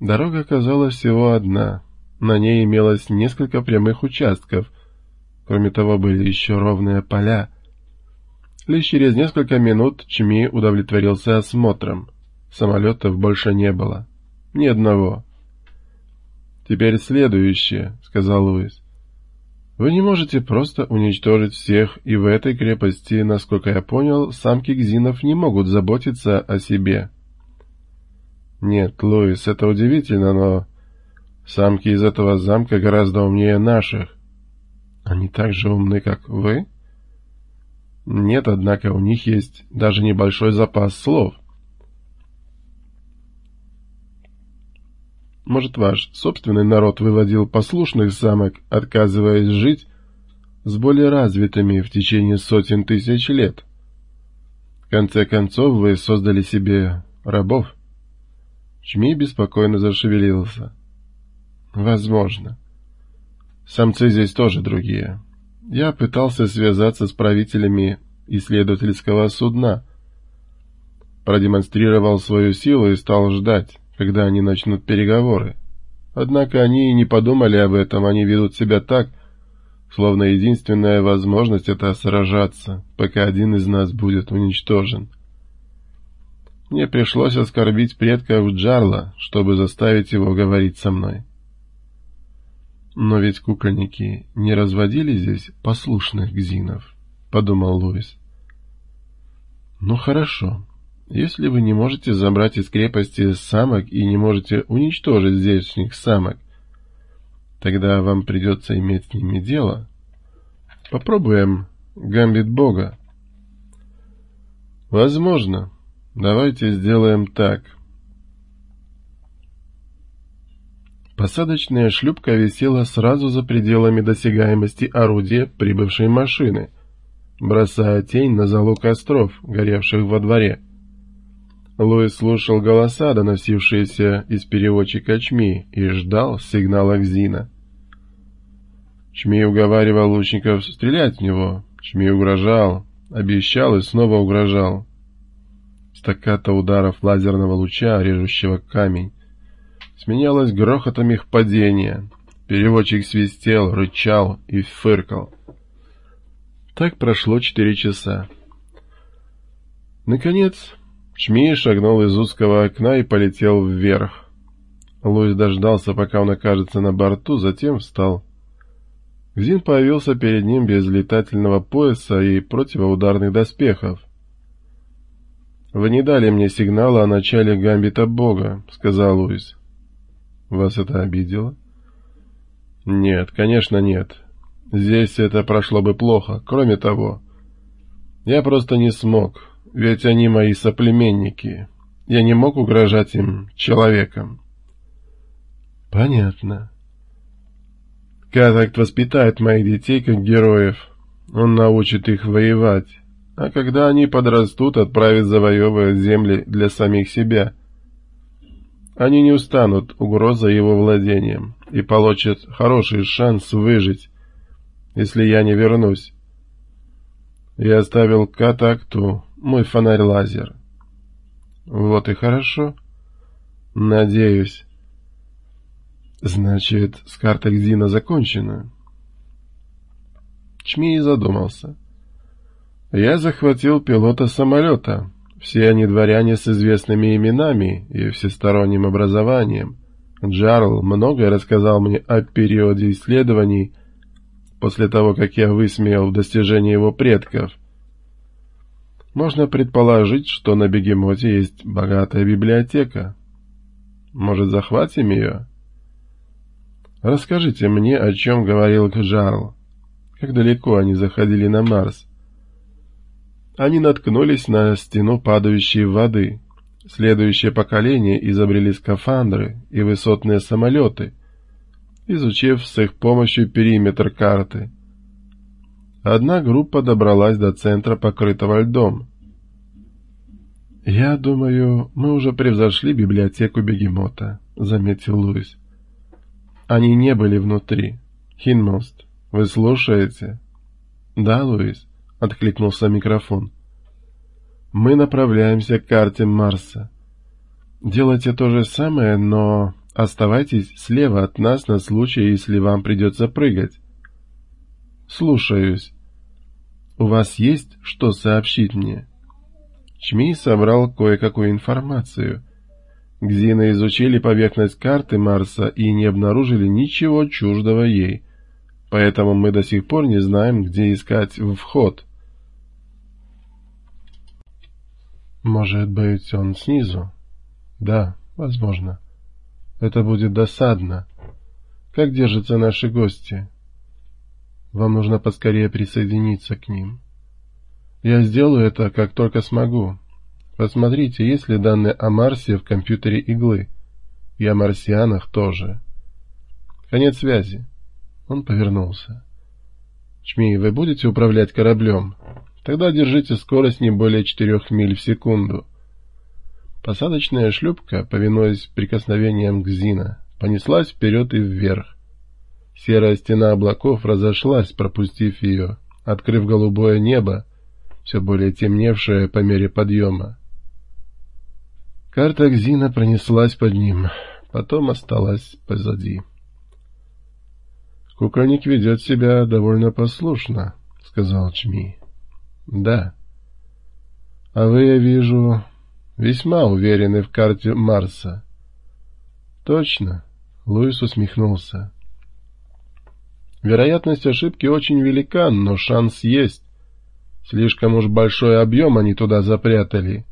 Дорога оказалась всего одна. На ней имелось несколько прямых участков. Кроме того, были еще ровные поля. Лишь через несколько минут Чми удовлетворился осмотром. Самолетов больше не было. Ни одного. «Теперь следующее», — сказал Луис. «Вы не можете просто уничтожить всех, и в этой крепости, насколько я понял, самки гзинов не могут заботиться о себе». «Нет, Луис, это удивительно, но самки из этого замка гораздо умнее наших». «Они так же умны, как вы?» «Нет, однако у них есть даже небольшой запас слов». Может, ваш собственный народ выводил послушных самок, отказываясь жить с более развитыми в течение сотен тысяч лет? В конце концов, вы создали себе рабов. Чми беспокойно зашевелился. Возможно. Самцы здесь тоже другие. Я пытался связаться с правителями исследовательского судна, продемонстрировал свою силу и стал ждать когда они начнут переговоры. Однако они и не подумали об этом, они ведут себя так, словно единственная возможность — это сражаться, пока один из нас будет уничтожен. Мне пришлось оскорбить предков Джарла, чтобы заставить его говорить со мной. Но ведь кукольники не разводили здесь послушных гзинов, — подумал Луис. Ну хорошо, если вы не можете забрать из крепости самок и не можете уничтожить здешних самок, тогда вам придется иметь с ними дело. Попробуем гамбит бога. Возможно. Давайте сделаем так. Посадочная шлюпка висела сразу за пределами досягаемости орудия прибывшей машины, бросая тень на залу костров, горевших во дворе. Луис слушал голоса, доносившиеся из переводчика Чми, и ждал сигнала Гзина. Чми уговаривал лучников стрелять в него. Чми угрожал, обещал и снова угрожал. Стакката ударов лазерного луча, режущего камень, сменялось грохотом их падения. Переводчик свистел, рычал и фыркал. Так прошло четыре часа. Наконец, Шми шагнул из узкого окна и полетел вверх. Луис дождался, пока он окажется на борту, затем встал. Гзин появился перед ним без летательного пояса и противоударных доспехов. «Вы не дали мне сигнала о начале гамбита Бога», — сказал Луис. «Вас это обидело?» «Нет, конечно нет. Здесь это прошло бы плохо. Кроме того, я просто не смог ведь они мои соплеменники. Я не мог угрожать им человеком. Понятно. Катакт воспитает моих детей как героев. Он научит их воевать. А когда они подрастут, отправит завоевывать земли для самих себя. Они не устанут угрозой его владением и получат хороший шанс выжить, если я не вернусь. Я оставил Катакту мой фонарь-лазер. Вот и хорошо. Надеюсь. Значит, с картой Гзина закончена. Чмей задумался. Я захватил пилота самолета. Все они дворяне с известными именами и всесторонним образованием. Джарл многое рассказал мне о периоде исследований после того, как я высмеял достижения его предков — можно предположить, что на бегемоте есть богатая библиотека. Может, захватим ее? Расскажите мне, о чем говорил Кжарл. Как далеко они заходили на Марс? Они наткнулись на стену падающей воды. Следующее поколение изобрели скафандры и высотные самолеты, изучив с их помощью периметр карты. Одна группа добралась до центра, покрытого льдом. «Я думаю, мы уже превзошли библиотеку бегемота», — заметил Луис. «Они не были внутри. Хинмост, вы слушаете?» «Да, Луис», — откликнулся микрофон. «Мы направляемся к карте Марса. Делайте то же самое, но оставайтесь слева от нас на случай, если вам придется прыгать. Слушаюсь. У вас есть что сообщить мне? Чми собрал кое-какую информацию. Гзины изучили поверхность карты Марса и не обнаружили ничего чуждого ей. Поэтому мы до сих пор не знаем, где искать вход. Может быть, он снизу? Да, возможно. Это будет досадно. Как держатся наши гости? Вам нужно поскорее присоединиться к ним. Я сделаю это, как только смогу. Посмотрите, есть ли данные о Марсе в компьютере иглы. И о марсианах тоже. Конец связи. Он повернулся. Чми, вы будете управлять кораблем? Тогда держите скорость не более четырех миль в секунду. Посадочная шлюпка, повинуясь прикосновениям Гзина, понеслась вперед и вверх. Серая стена облаков разошлась, пропустив ее, открыв голубое небо, все более темневшее по мере подъема. Карта Гзина пронеслась под ним, потом осталась позади. «Кукольник ведет себя довольно послушно», — сказал Чми. «Да». «А вы, я вижу, весьма уверены в карте Марса». «Точно», — Луис усмехнулся. «Вероятность ошибки очень велика, но шанс есть. Слишком уж большой объем они туда запрятали».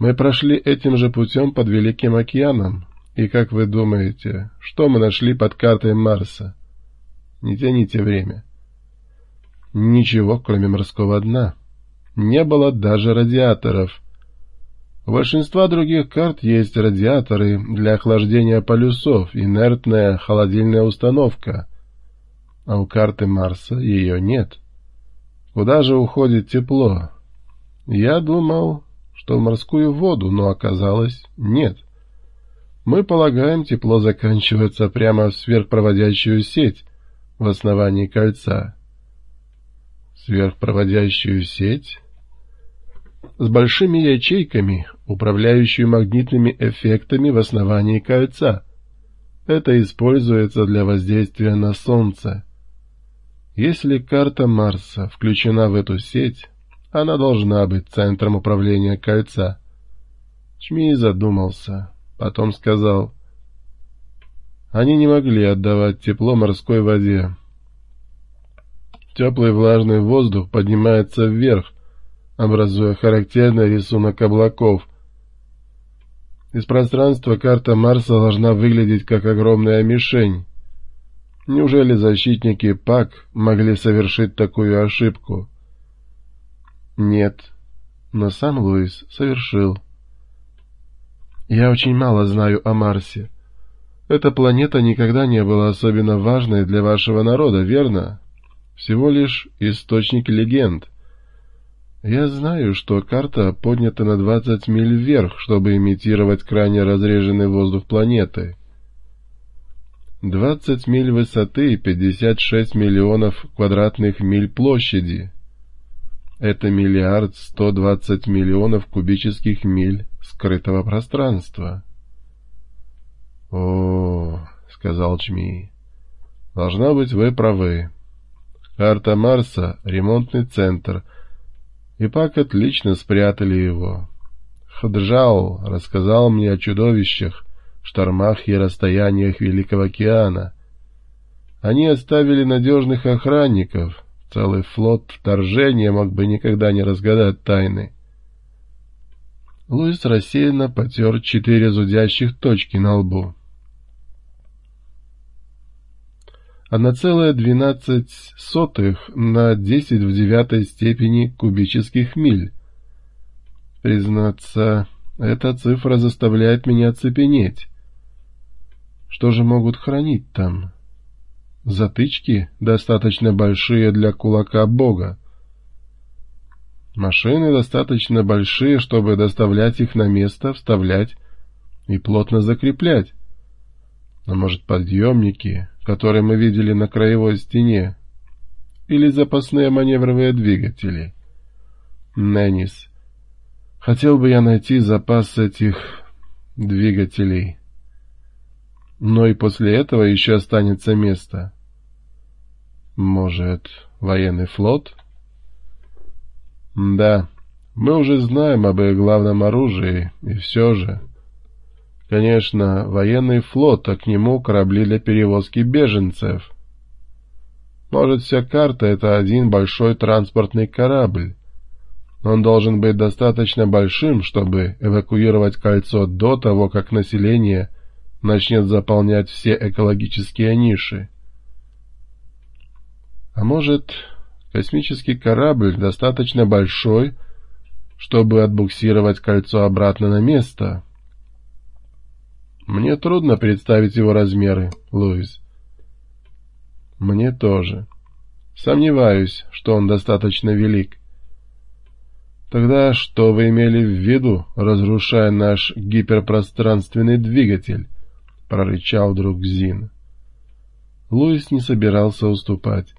Мы прошли этим же путем под Великим океаном, и, как вы думаете, что мы нашли под картой Марса? Не тяните время. Ничего, кроме морского дна. Не было даже радиаторов. У большинства других карт есть радиаторы для охлаждения полюсов, инертная холодильная установка. А у карты Марса ее нет. Куда же уходит тепло? Я думал, что в морскую воду, но оказалось нет. Мы полагаем, тепло заканчивается прямо в сверхпроводящую сеть в основании кольца. Сверхпроводящую сеть? С большими ячейками, управляющую магнитными эффектами в основании кольца. Это используется для воздействия на Солнце. Если карта Марса включена в эту сеть, она должна быть центром управления кольца. Чми задумался, потом сказал. Они не могли отдавать тепло морской воде. Теплый влажный воздух поднимается вверх, образуя характерный рисунок облаков. Из пространства карта Марса должна выглядеть как огромная мишень. Неужели защитники ПАК могли совершить такую ошибку? Нет, но сам Луис совершил. Я очень мало знаю о Марсе. Эта планета никогда не была особенно важной для вашего народа, верно? Всего лишь источник легенд. Я знаю, что карта поднята на 20 миль вверх, чтобы имитировать крайне разреженный воздух планеты. 20 миль высоты и 56 миллионов квадратных миль площади. Это миллиард сто двадцать миллионов кубических миль скрытого пространства. — О, — сказал Чми, — должна быть, вы правы. Карта Марса — ремонтный центр, и Пак отлично спрятали его. Хаджал рассказал мне о чудовищах, штормах и расстояниях Великого океана. Они оставили надежных охранников — Целый флот вторжения мог бы никогда не разгадать тайны. Луис рассеянно потер четыре зудящих точки на лбу. Одна целая двенадцать сотых на десять в девятой степени кубических миль. Признаться, эта цифра заставляет меня цепенеть. Что же могут хранить там? Затычки достаточно большие для кулака бога. Машины достаточно большие, чтобы доставлять их на место, вставлять и плотно закреплять. А может, подъемники, которые мы видели на краевой стене, или запасные маневровые двигатели. Неннис, хотел бы я найти запас этих двигателей. Но и после этого еще останется место. Может, военный флот? Да, мы уже знаем об их главном оружии, и все же... Конечно, военный флот, а к нему корабли для перевозки беженцев. Может, вся карта — это один большой транспортный корабль. Он должен быть достаточно большим, чтобы эвакуировать кольцо до того, как население начнет заполнять все экологические ниши. А может, космический корабль достаточно большой, чтобы отбуксировать кольцо обратно на место? Мне трудно представить его размеры, Луис. Мне тоже. Сомневаюсь, что он достаточно велик. Тогда что вы имели в виду, разрушая наш гиперпространственный двигатель? прорычал вдруг Зин. Луис не собирался уступать.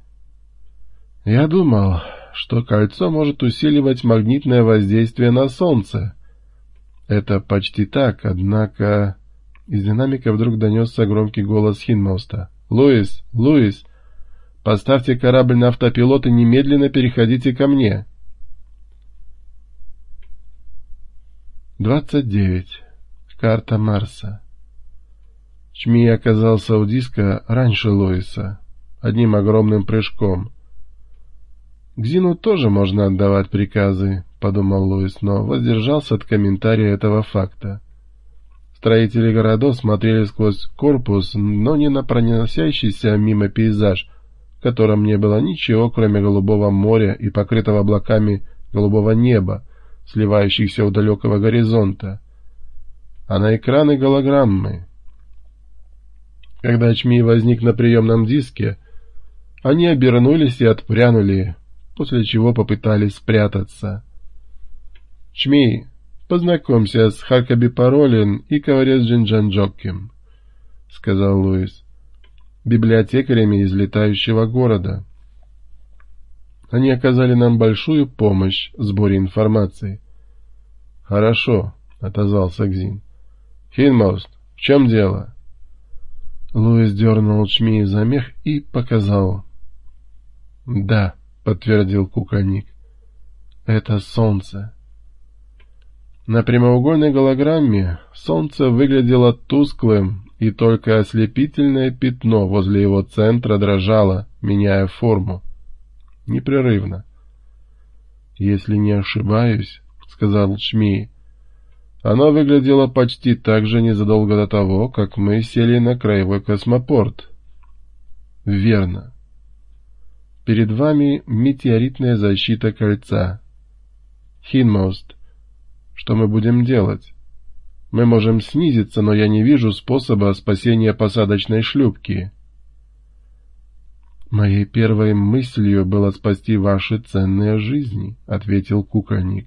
Я думал, что кольцо может усиливать магнитное воздействие на Солнце. Это почти так, однако... Из динамика вдруг донесся громкий голос Хинмоста. «Луис! Луис! Поставьте корабль на автопилот и немедленно переходите ко мне!» Двадцать девять. Карта Марса. Чми оказался у диска раньше Луиса, одним огромным прыжком. К Зину тоже можно отдавать приказы, подумал Луис, но воздержался от комментария этого факта. Строители городов смотрели сквозь корпус, но не на проносящийся мимо пейзаж, в котором не было ничего, кроме голубого моря и покрытого облаками голубого неба, сливающихся у далекого горизонта, а на экраны голограммы. Когда Чми возник на приемном диске, они обернулись и отпрянули, после чего попытались спрятаться. «Чми, познакомься с Хакаби Паролин и Коварец Джинджанджокким», — сказал Луис, — «библиотекарями из летающего города». Они оказали нам большую помощь в сборе информации. «Хорошо», — отозвался Гзин. «Хинмост, в чем дело?» Луис дернул Чми за мех и показал. «Да», — подтвердил Куканик, — «это солнце». На прямоугольной голограмме солнце выглядело тусклым, и только ослепительное пятно возле его центра дрожало, меняя форму непрерывно. «Если не ошибаюсь», — сказал Шмей, — «оно выглядело почти так же незадолго до того, как мы сели на краевой космопорт». «Верно. Перед вами метеоритная защита кольца. Хинмост, что мы будем делать?» Мы можем снизиться, но я не вижу способа спасения посадочной шлюпки. «Моей первой мыслью было спасти ваши ценные жизни», — ответил кукольник.